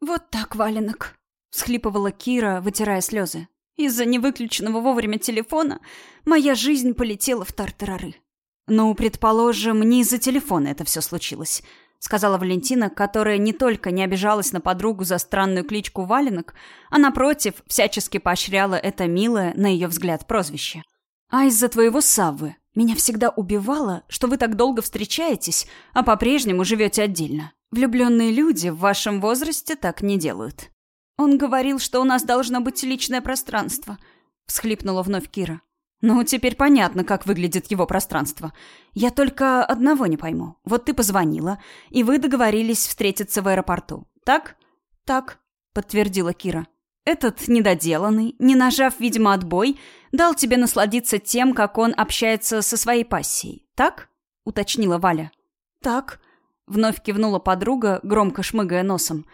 «Вот так, валенок», — всхлипывала Кира, вытирая слезы. «Из-за невыключенного вовремя телефона моя жизнь полетела в тартарары». «Ну, предположим, не из-за телефона это все случилось», — сказала Валентина, которая не только не обижалась на подругу за странную кличку Валенок, а, напротив, всячески поощряла это милое, на ее взгляд, прозвище. «А из-за твоего Саввы. Меня всегда убивало, что вы так долго встречаетесь, а по-прежнему живете отдельно. Влюбленные люди в вашем возрасте так не делают». «Он говорил, что у нас должно быть личное пространство», — всхлипнула вновь Кира. «Ну, теперь понятно, как выглядит его пространство. Я только одного не пойму. Вот ты позвонила, и вы договорились встретиться в аэропорту. Так?» «Так», — подтвердила Кира. «Этот недоделанный, не нажав, видимо, отбой, дал тебе насладиться тем, как он общается со своей пассией. Так?» — уточнила Валя. «Так», — вновь кивнула подруга, громко шмыгая носом.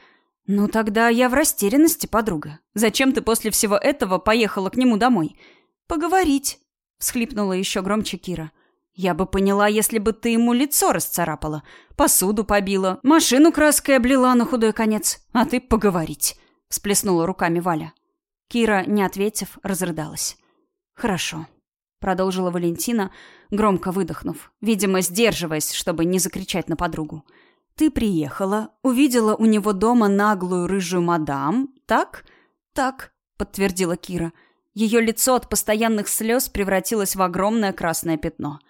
«Ну тогда я в растерянности, подруга. Зачем ты после всего этого поехала к нему домой?» «Поговорить», — всхлипнула еще громче Кира. «Я бы поняла, если бы ты ему лицо расцарапала, посуду побила, машину краской облила на худой конец, а ты поговорить», — всплеснула руками Валя. Кира, не ответив, разрыдалась. «Хорошо», — продолжила Валентина, громко выдохнув, видимо, сдерживаясь, чтобы не закричать на подругу. «Ты приехала, увидела у него дома наглую рыжую мадам, так?» «Так», — подтвердила Кира, — ее лицо от постоянных слез превратилось в огромное красное пятно.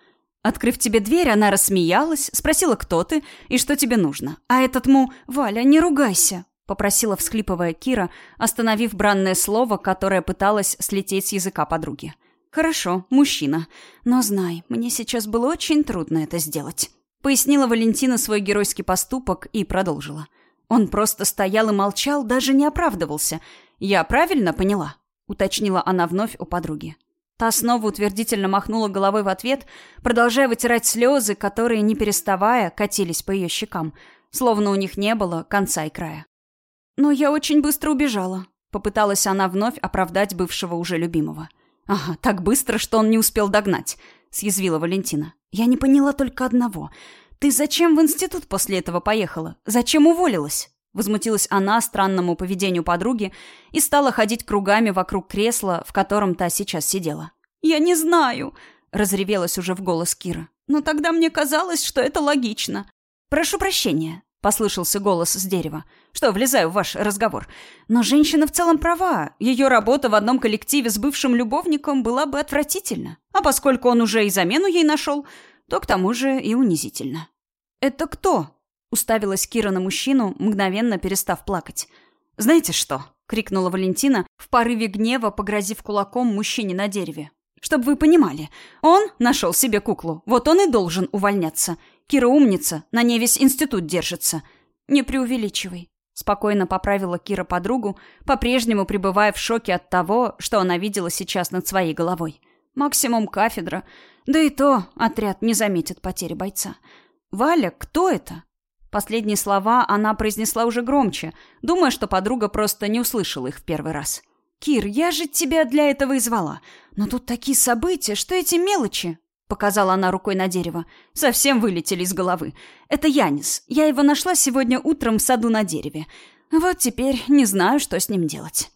Открыв тебе дверь, она рассмеялась, спросила, кто ты и что тебе нужно. А этот му «Валя, не ругайся», — попросила, всхлипывая Кира, остановив бранное слово, которое пыталось слететь с языка подруги. «Хорошо, мужчина. Но знай, мне сейчас было очень трудно это сделать», — пояснила Валентина свой геройский поступок и продолжила. «Он просто стоял и молчал, даже не оправдывался. Я правильно поняла?» — уточнила она вновь у подруги. Та снова утвердительно махнула головой в ответ, продолжая вытирать слезы, которые, не переставая, катились по ее щекам, словно у них не было конца и края. «Но я очень быстро убежала», — попыталась она вновь оправдать бывшего уже любимого. «Ага, так быстро, что он не успел догнать», — съязвила Валентина. «Я не поняла только одного. Ты зачем в институт после этого поехала? Зачем уволилась?» Возмутилась она странному поведению подруги и стала ходить кругами вокруг кресла, в котором та сейчас сидела. «Я не знаю», — разревелась уже в голос Кира. «Но тогда мне казалось, что это логично». «Прошу прощения», — послышался голос с дерева. «Что, влезаю в ваш разговор. Но женщина в целом права. Ее работа в одном коллективе с бывшим любовником была бы отвратительна. А поскольку он уже и замену ей нашел, то к тому же и унизительно». «Это кто?» Уставилась Кира на мужчину, мгновенно перестав плакать. «Знаете что?» — крикнула Валентина, в порыве гнева погрозив кулаком мужчине на дереве. «Чтобы вы понимали, он нашел себе куклу, вот он и должен увольняться. Кира умница, на ней весь институт держится». «Не преувеличивай», — спокойно поправила Кира подругу, по-прежнему пребывая в шоке от того, что она видела сейчас над своей головой. Максимум кафедра, да и то отряд не заметит потери бойца. «Валя, кто это?» Последние слова она произнесла уже громче, думая, что подруга просто не услышала их в первый раз. «Кир, я же тебя для этого и звала. Но тут такие события, что эти мелочи...» Показала она рукой на дерево. Совсем вылетели из головы. «Это Янис. Я его нашла сегодня утром в саду на дереве. Вот теперь не знаю, что с ним делать».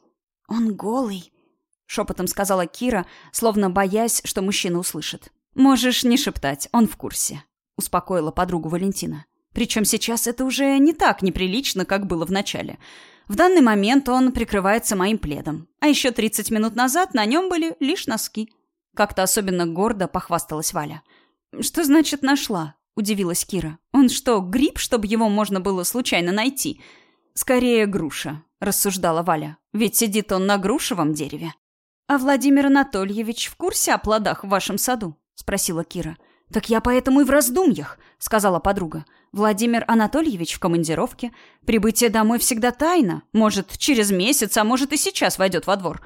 «Он голый», — шепотом сказала Кира, словно боясь, что мужчина услышит. «Можешь не шептать, он в курсе», — успокоила подругу Валентина. Причем сейчас это уже не так неприлично, как было в начале. В данный момент он прикрывается моим пледом. А еще 30 минут назад на нем были лишь носки. Как-то особенно гордо похвасталась Валя. «Что значит нашла?» – удивилась Кира. «Он что, гриб, чтобы его можно было случайно найти?» «Скорее груша», – рассуждала Валя. «Ведь сидит он на грушевом дереве». «А Владимир Анатольевич в курсе о плодах в вашем саду?» – спросила Кира. «Так я поэтому и в раздумьях», — сказала подруга. «Владимир Анатольевич в командировке. Прибытие домой всегда тайна. Может, через месяц, а может и сейчас войдет во двор.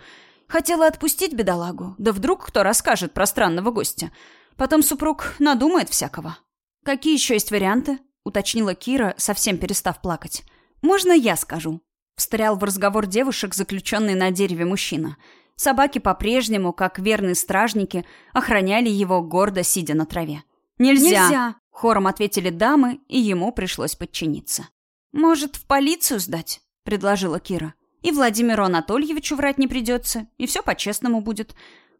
Хотела отпустить бедолагу, да вдруг кто расскажет про странного гостя. Потом супруг надумает всякого». «Какие еще есть варианты?» — уточнила Кира, совсем перестав плакать. «Можно я скажу?» — встрял в разговор девушек, заключенный на дереве мужчина — Собаки по-прежнему, как верные стражники, охраняли его, гордо сидя на траве. «Нельзя!», Нельзя. Хором ответили дамы, и ему пришлось подчиниться. «Может, в полицию сдать?» — предложила Кира. «И Владимиру Анатольевичу врать не придется, и все по-честному будет.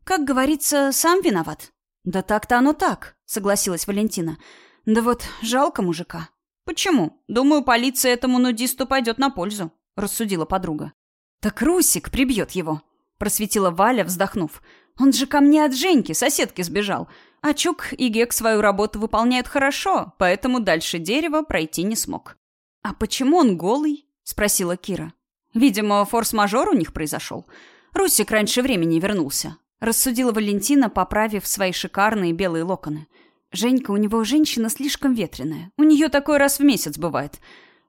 Как говорится, сам виноват». «Да так-то оно так», — согласилась Валентина. «Да вот жалко мужика». «Почему? Думаю, полиция этому нудисту пойдет на пользу», — рассудила подруга. «Так Русик прибьет его», — просветила Валя, вздохнув. «Он же ко мне от Женьки, соседки, сбежал. А Чук и Гек свою работу выполняют хорошо, поэтому дальше дерева пройти не смог». «А почему он голый?» — спросила Кира. «Видимо, форс-мажор у них произошел. Русик раньше времени вернулся», — рассудила Валентина, поправив свои шикарные белые локоны. «Женька у него женщина слишком ветреная. У нее такой раз в месяц бывает.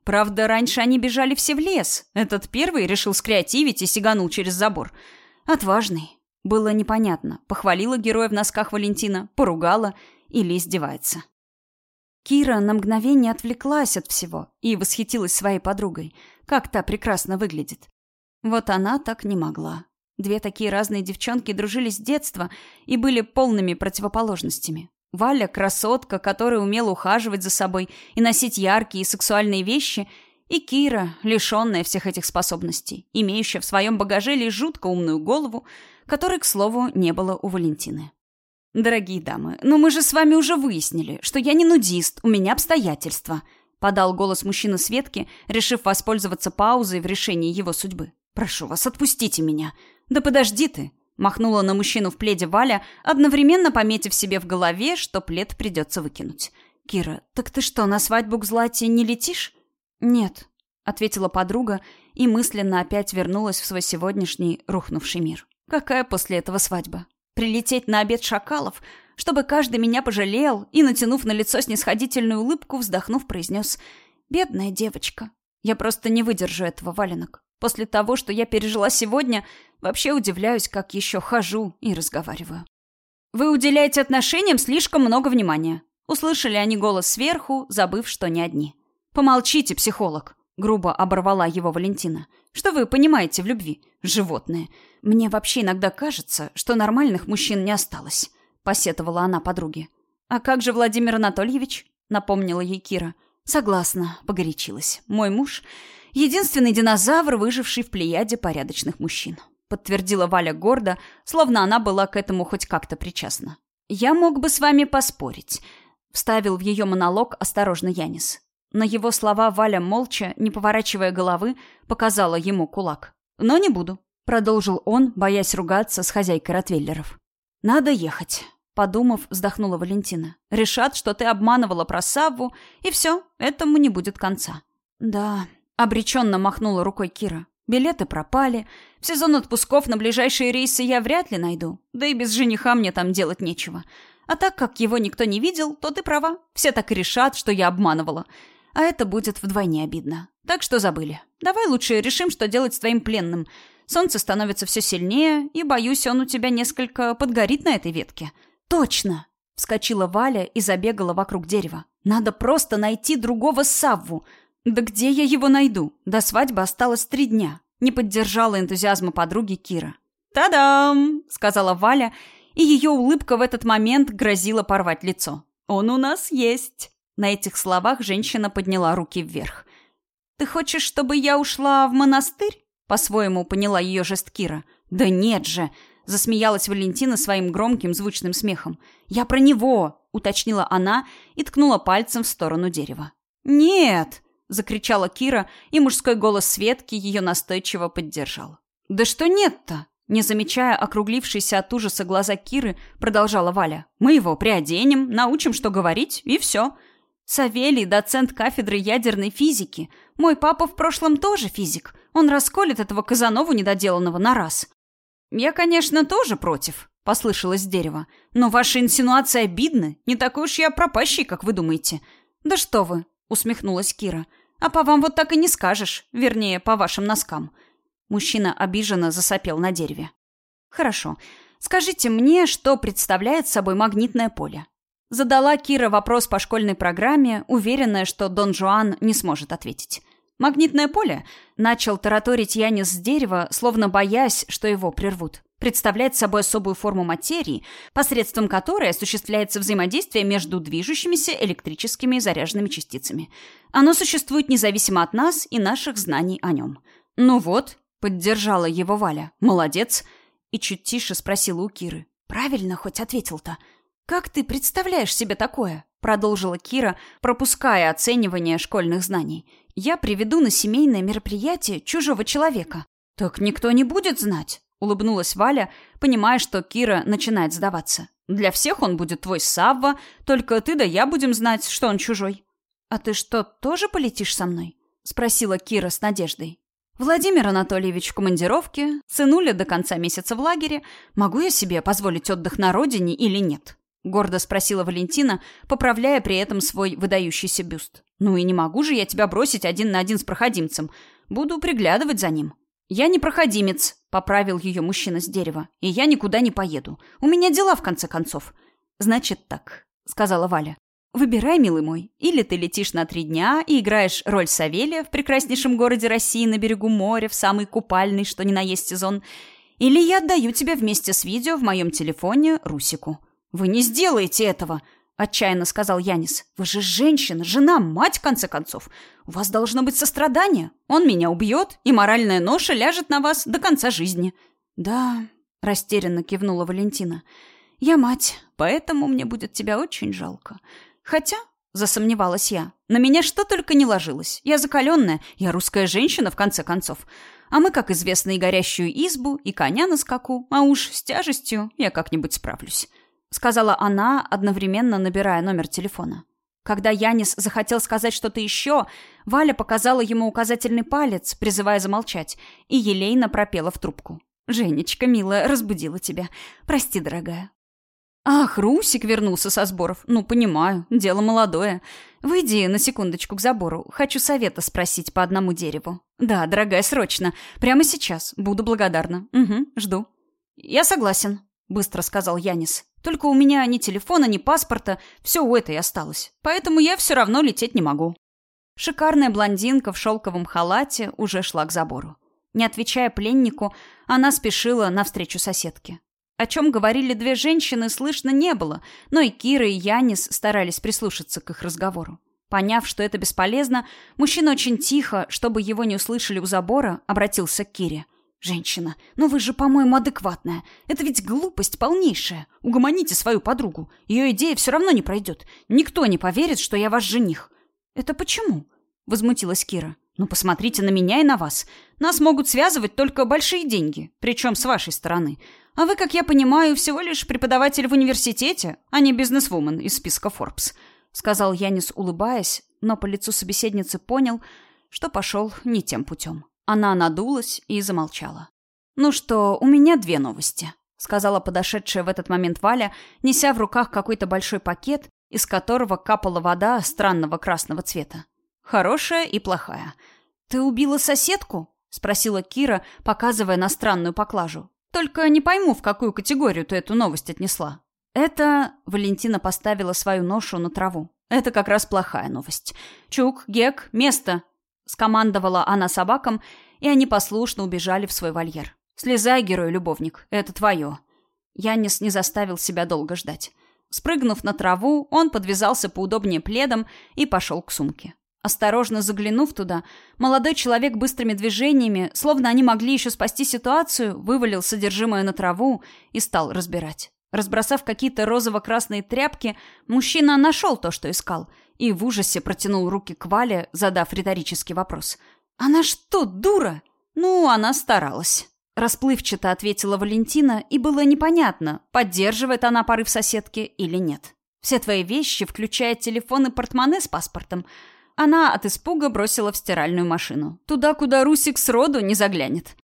Правда, раньше они бежали все в лес. Этот первый решил скреативить и сиганул через забор. Отважный. Было непонятно, похвалила героя в носках Валентина, поругала или издевается. Кира на мгновение отвлеклась от всего и восхитилась своей подругой. Как та прекрасно выглядит. Вот она так не могла. Две такие разные девчонки дружили с детства и были полными противоположностями. Валя – красотка, которая умела ухаживать за собой и носить яркие и сексуальные вещи, и Кира, лишенная всех этих способностей, имеющая в своем багаже лишь жутко умную голову, которой, к слову, не было у Валентины. «Дорогие дамы, но мы же с вами уже выяснили, что я не нудист, у меня обстоятельства», подал голос мужчина Светки, решив воспользоваться паузой в решении его судьбы. «Прошу вас, отпустите меня». «Да подожди ты», Махнула на мужчину в пледе Валя, одновременно пометив себе в голове, что плед придется выкинуть. «Кира, так ты что, на свадьбу к Злате не летишь?» «Нет», — ответила подруга и мысленно опять вернулась в свой сегодняшний рухнувший мир. «Какая после этого свадьба? Прилететь на обед шакалов, чтобы каждый меня пожалел и, натянув на лицо снисходительную улыбку, вздохнув, произнес «Бедная девочка, я просто не выдержу этого, валенок. После того, что я пережила сегодня, вообще удивляюсь, как еще хожу и разговариваю. «Вы уделяете отношениям слишком много внимания». Услышали они голос сверху, забыв, что не одни. «Помолчите, психолог», — грубо оборвала его Валентина. «Что вы понимаете в любви? Животные. Мне вообще иногда кажется, что нормальных мужчин не осталось», — посетовала она подруге. «А как же Владимир Анатольевич?» — напомнила ей Кира. «Согласна», — погорячилась. «Мой муж Единственный динозавр, выживший в плеяде порядочных мужчин. Подтвердила Валя гордо, словно она была к этому хоть как-то причастна. «Я мог бы с вами поспорить», — вставил в ее монолог осторожно Янис. На его слова Валя молча, не поворачивая головы, показала ему кулак. «Но не буду», — продолжил он, боясь ругаться с хозяйкой Ротвейлеров. «Надо ехать», — подумав, вздохнула Валентина. «Решат, что ты обманывала про Савву, и все, этому не будет конца». «Да», Обреченно махнула рукой Кира. Билеты пропали. В сезон отпусков на ближайшие рейсы я вряд ли найду. Да и без жениха мне там делать нечего. А так как его никто не видел, то ты права. Все так и решат, что я обманывала. А это будет вдвойне обидно. Так что забыли. Давай лучше решим, что делать с твоим пленным. Солнце становится все сильнее, и, боюсь, он у тебя несколько подгорит на этой ветке. Точно! Вскочила Валя и забегала вокруг дерева. Надо просто найти другого Савву. «Да где я его найду? До свадьбы осталось три дня», — не поддержала энтузиазма подруги Кира. «Та-дам!» — сказала Валя, и ее улыбка в этот момент грозила порвать лицо. «Он у нас есть!» На этих словах женщина подняла руки вверх. «Ты хочешь, чтобы я ушла в монастырь?» По-своему поняла ее жест Кира. «Да нет же!» — засмеялась Валентина своим громким звучным смехом. «Я про него!» — уточнила она и ткнула пальцем в сторону дерева. «Нет!» — закричала Кира, и мужской голос Светки ее настойчиво поддержал. «Да что нет-то?» Не замечая округлившейся от ужаса глаза Киры, продолжала Валя. «Мы его приоденем, научим, что говорить, и все. Савелий — доцент кафедры ядерной физики. Мой папа в прошлом тоже физик. Он расколет этого Казанову недоделанного на раз». «Я, конечно, тоже против», — послышалось с дерева. «Но ваши инсинуации обидны. Не такой уж я пропащий, как вы думаете». «Да что вы!» — усмехнулась Кира. «А по вам вот так и не скажешь. Вернее, по вашим носкам». Мужчина обиженно засопел на дереве. «Хорошо. Скажите мне, что представляет собой магнитное поле?» Задала Кира вопрос по школьной программе, уверенная, что Дон Жуан не сможет ответить. «Магнитное поле?» — начал тараторить Янис с дерева, словно боясь, что его прервут представляет собой особую форму материи, посредством которой осуществляется взаимодействие между движущимися электрическими заряженными частицами. Оно существует независимо от нас и наших знаний о нем – «Ну вот», — поддержала его Валя. «Молодец». И чуть тише спросила у Киры. «Правильно хоть ответил-то. Как ты представляешь себе такое?» Продолжила Кира, пропуская оценивание школьных знаний. «Я приведу на семейное мероприятие чужого человека». «Так никто не будет знать», — улыбнулась Валя, понимая, что Кира начинает сдаваться. «Для всех он будет твой Савва, только ты да я будем знать, что он чужой». «А ты что, тоже полетишь со мной?» — спросила Кира с надеждой. «Владимир Анатольевич в командировке, сынуля до конца месяца в лагере. Могу я себе позволить отдых на родине или нет?» — гордо спросила Валентина, поправляя при этом свой выдающийся бюст. «Ну и не могу же я тебя бросить один на один с проходимцем. Буду приглядывать за ним». «Я не проходимец», — поправил ее мужчина с дерева. «И я никуда не поеду. У меня дела, в конце концов». «Значит так», — сказала Валя. Выбирай, милый мой. Или ты летишь на три дня и играешь роль Савелия в прекраснейшем городе России на берегу моря в самый купальный, что ни на есть сезон. Или я отдаю тебя вместе с видео в моем телефоне Русику. Вы не сделаете этого, отчаянно сказал Янис. Вы же женщина, жена, мать, в конце концов. У вас должно быть сострадание. Он меня убьет, и моральная ноша ляжет на вас до конца жизни. Да, растерянно кивнула Валентина. Я мать, поэтому мне будет тебя очень жалко. Хотя, засомневалась я, на меня что только не ложилось. Я закаленная, я русская женщина, в конце концов. А мы, как известно, и горящую избу, и коня на скаку, а уж с тяжестью я как-нибудь справлюсь. Сказала она, одновременно набирая номер телефона. Когда Янис захотел сказать что-то еще, Валя показала ему указательный палец, призывая замолчать, и елейно пропела в трубку. «Женечка, милая, разбудила тебя. Прости, дорогая. «Ах, Русик вернулся со сборов. Ну, понимаю, дело молодое. Выйди на секундочку к забору. Хочу совета спросить по одному дереву. Да, дорогая, срочно. Прямо сейчас. Буду благодарна. Угу, жду». «Я согласен», — быстро сказал Янис. «Только у меня ни телефона, ни паспорта. Все у этой осталось. Поэтому я все равно лететь не могу». Шикарная блондинка в шелковом халате уже шла к забору. Не отвечая пленнику, она спешила навстречу соседке. О чем говорили две женщины, слышно не было, но и Кира, и Янис старались прислушаться к их разговору. Поняв, что это бесполезно, мужчина очень тихо, чтобы его не услышали у забора, обратился к Кире. «Женщина, ну вы же, по-моему, адекватная. Это ведь глупость полнейшая. Угомоните свою подругу. Ее идея все равно не пройдет. Никто не поверит, что я ваш жених». «Это почему?» — возмутилась Кира. «Ну, посмотрите на меня и на вас. Нас могут связывать только большие деньги, причем с вашей стороны. А вы, как я понимаю, всего лишь преподаватель в университете, а не бизнесвумен из списка Forbes», — сказал Янис, улыбаясь, но по лицу собеседницы понял, что пошел не тем путем. Она надулась и замолчала. «Ну что, у меня две новости», — сказала подошедшая в этот момент Валя, неся в руках какой-то большой пакет, из которого капала вода странного красного цвета. «Хорошая и плохая. Ты убила соседку?» — спросила Кира, показывая на странную поклажу. Только не пойму, в какую категорию ты эту новость отнесла. Это... Валентина поставила свою ношу на траву. Это как раз плохая новость. Чук, Гек, место. Скомандовала она собакам, и они послушно убежали в свой вольер. Слезай, герой-любовник, это твое. Янис не заставил себя долго ждать. Спрыгнув на траву, он подвязался поудобнее пледом и пошел к сумке. Осторожно заглянув туда, молодой человек быстрыми движениями, словно они могли еще спасти ситуацию, вывалил содержимое на траву и стал разбирать. Разбросав какие-то розово-красные тряпки, мужчина нашел то, что искал, и в ужасе протянул руки к Вале, задав риторический вопрос. «Она что, дура?» «Ну, она старалась». Расплывчато ответила Валентина, и было непонятно, поддерживает она порыв соседки или нет. «Все твои вещи, включая телефон и портмоне с паспортом, она от испуга бросила в стиральную машину. Туда, куда Русик сроду не заглянет.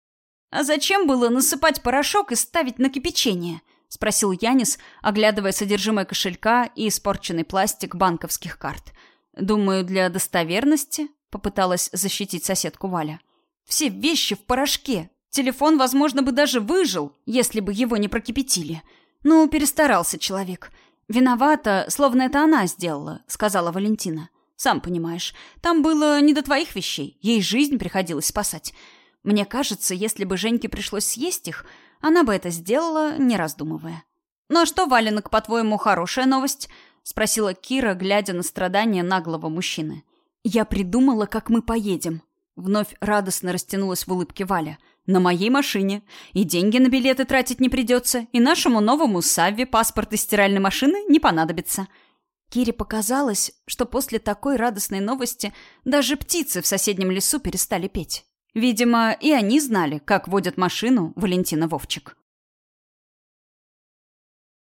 «А зачем было насыпать порошок и ставить на кипячение?» — спросил Янис, оглядывая содержимое кошелька и испорченный пластик банковских карт. «Думаю, для достоверности?» — попыталась защитить соседку Валя. «Все вещи в порошке. Телефон, возможно, бы даже выжил, если бы его не прокипятили. Ну, перестарался человек. Виновата, словно это она сделала», — сказала Валентина. Сам понимаешь, там было не до твоих вещей. Ей жизнь приходилось спасать. Мне кажется, если бы Женьке пришлось съесть их, она бы это сделала, не раздумывая. «Ну а что, Валенок, по-твоему, хорошая новость?» — спросила Кира, глядя на страдания наглого мужчины. «Я придумала, как мы поедем». Вновь радостно растянулась в улыбке Валя. «На моей машине. И деньги на билеты тратить не придется, и нашему новому Савве паспорт из стиральной машины не понадобится». Кире показалось, что после такой радостной новости даже птицы в соседнем лесу перестали петь. Видимо, и они знали, как водят машину Валентина Вовчик.